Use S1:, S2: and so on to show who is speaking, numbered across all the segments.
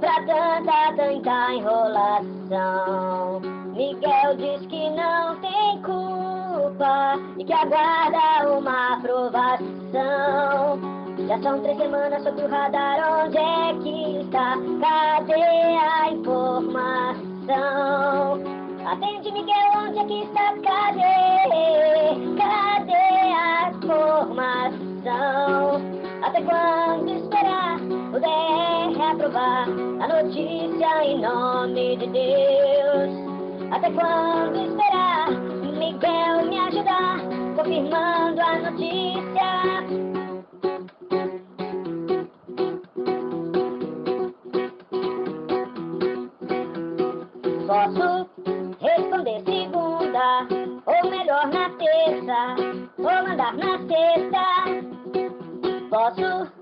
S1: pra tanta, tanta enrolação. Miguel diz que não tem culpa e que aguarda uma aprovação. Já são três semanas sobre o radar, onde é que está? Cadê a informação? Atende, Miguel, onde é que está? Cadê? Cadê a informação? Até quando esperar o 10? Aprovar a notícia em nome de Deus. Até quando esperar Miguel me ajudar, confirmando a notícia? Posso responder segunda, ou melhor na terça, ou mandar na sexta. Posso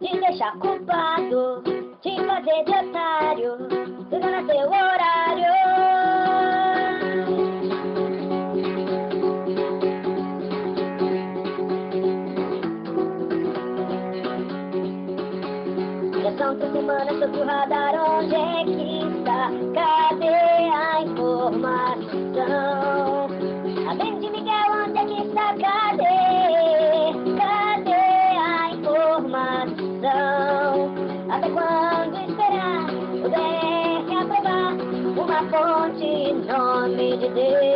S1: te deixar culpado te fazer de otário, no seu horário. Já são três semanas sobre o radar, onde é que está? Cadê a informação? Atende, ponte, em nome de Deus.